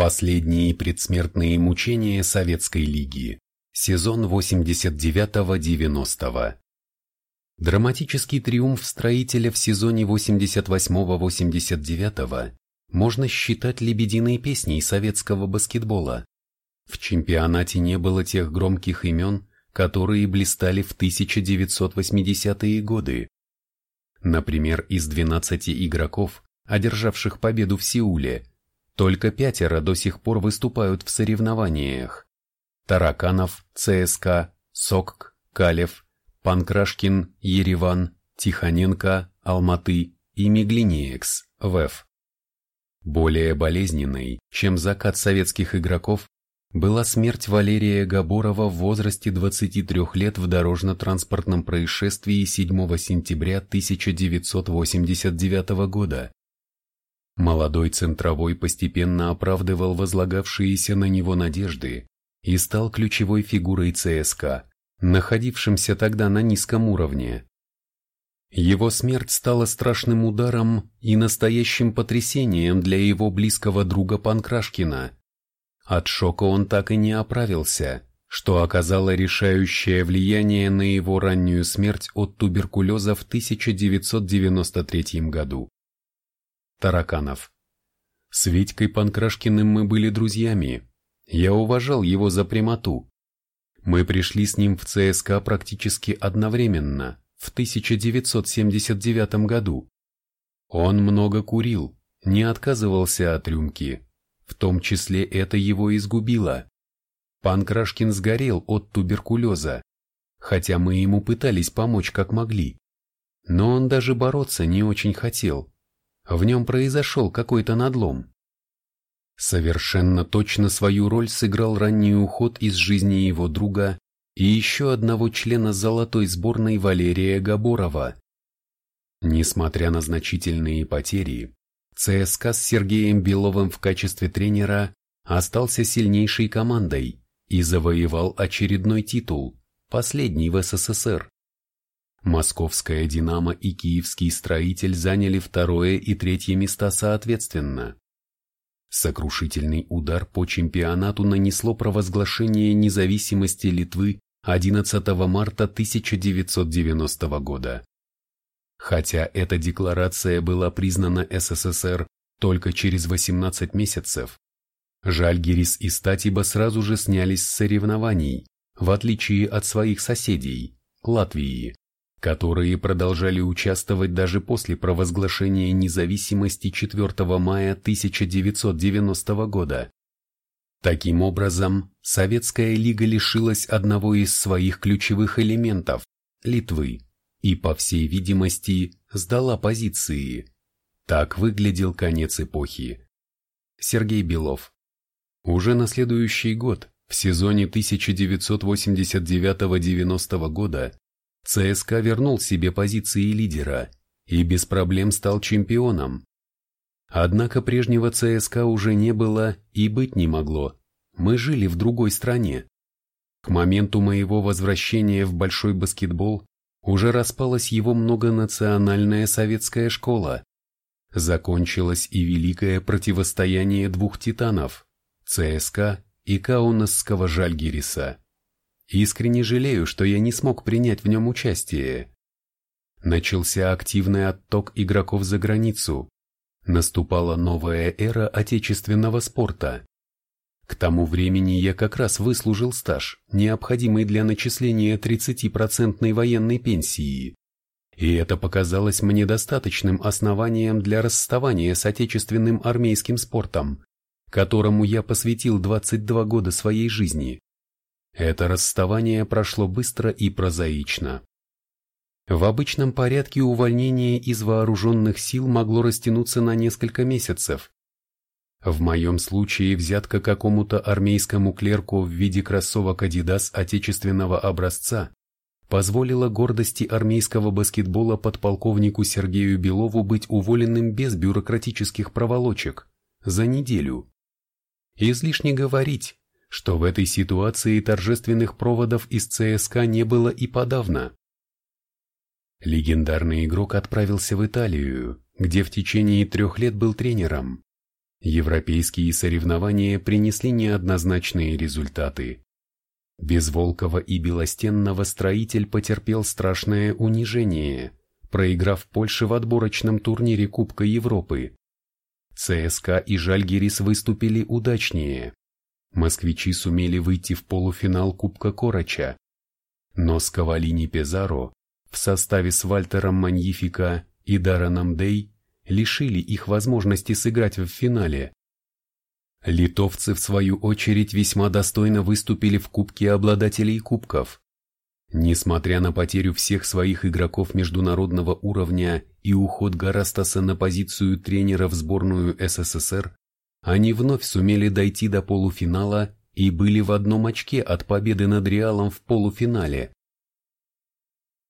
Последние предсмертные мучения Советской Лиги. Сезон 89-90. Драматический триумф строителя в сезоне 88-89 можно считать лебединой песней советского баскетбола. В чемпионате не было тех громких имен, которые блистали в 1980-е годы. Например, из 12 игроков, одержавших победу в Сеуле, только пятеро до сих пор выступают в соревнованиях. Тараканов, ЦСКА, Сокк, Калев, Панкрашкин, Ереван, Тихоненко, Алматы и Меглинеекс, ВЭФ. Более болезненной, чем закат советских игроков, была смерть Валерия Габорова в возрасте 23 лет в дорожно-транспортном происшествии 7 сентября 1989 года. Молодой центровой постепенно оправдывал возлагавшиеся на него надежды и стал ключевой фигурой ЦСКА, находившимся тогда на низком уровне. Его смерть стала страшным ударом и настоящим потрясением для его близкого друга Панкрашкина. От шока он так и не оправился, что оказало решающее влияние на его раннюю смерть от туберкулеза в 1993 году. Тараканов. С Витькой Панкрашкиным мы были друзьями. Я уважал его за прямоту. Мы пришли с ним в ЦСКА практически одновременно, в 1979 году. Он много курил, не отказывался от рюмки. В том числе это его изгубило. Панкрашкин сгорел от туберкулеза, хотя мы ему пытались помочь как могли. Но он даже бороться не очень хотел, в нем произошел какой-то надлом. Совершенно точно свою роль сыграл ранний уход из жизни его друга и еще одного члена золотой сборной Валерия Габорова. Несмотря на значительные потери, ЦСКА с Сергеем Беловым в качестве тренера остался сильнейшей командой и завоевал очередной титул, последний в СССР. Московская «Динамо» и киевский «Строитель» заняли второе и третье места соответственно. Сокрушительный удар по чемпионату нанесло провозглашение независимости Литвы 11 марта 1990 года. Хотя эта декларация была признана СССР только через 18 месяцев, Жальгирис и Статиба сразу же снялись с соревнований, в отличие от своих соседей – Латвии которые продолжали участвовать даже после провозглашения независимости 4 мая 1990 года. Таким образом, Советская Лига лишилась одного из своих ключевых элементов – Литвы, и, по всей видимости, сдала позиции. Так выглядел конец эпохи. Сергей Белов. Уже на следующий год, в сезоне 1989-90 года, ЦСКА вернул себе позиции лидера и без проблем стал чемпионом. Однако прежнего ЦСКА уже не было и быть не могло. Мы жили в другой стране. К моменту моего возвращения в большой баскетбол уже распалась его многонациональная советская школа. Закончилось и великое противостояние двух титанов – ЦСКА и Каунасского Жальгириса. Искренне жалею, что я не смог принять в нем участие. Начался активный отток игроков за границу. Наступала новая эра отечественного спорта. К тому времени я как раз выслужил стаж, необходимый для начисления 30% военной пенсии. И это показалось мне достаточным основанием для расставания с отечественным армейским спортом, которому я посвятил 22 года своей жизни. Это расставание прошло быстро и прозаично. В обычном порядке увольнение из вооруженных сил могло растянуться на несколько месяцев. В моем случае взятка какому-то армейскому клерку в виде кроссовок Adidas отечественного образца позволила гордости армейского баскетбола подполковнику Сергею Белову быть уволенным без бюрократических проволочек за неделю. Излишне говорить, что в этой ситуации торжественных проводов из ЦСКА не было и подавно. Легендарный игрок отправился в Италию, где в течение трех лет был тренером. Европейские соревнования принесли неоднозначные результаты. Без Волкова и Белостенного строитель потерпел страшное унижение, проиграв Польше в отборочном турнире Кубка Европы. ЦСКА и Жальгерис выступили удачнее. Москвичи сумели выйти в полуфинал Кубка Короча. Но с Кавалини Пезаро в составе с Вальтером Маньифика и Дараном Дей лишили их возможности сыграть в финале. Литовцы, в свою очередь, весьма достойно выступили в Кубке обладателей кубков. Несмотря на потерю всех своих игроков международного уровня и уход Гарастаса на позицию тренера в сборную СССР, они вновь сумели дойти до полуфинала и были в одном очке от победы над Реалом в полуфинале.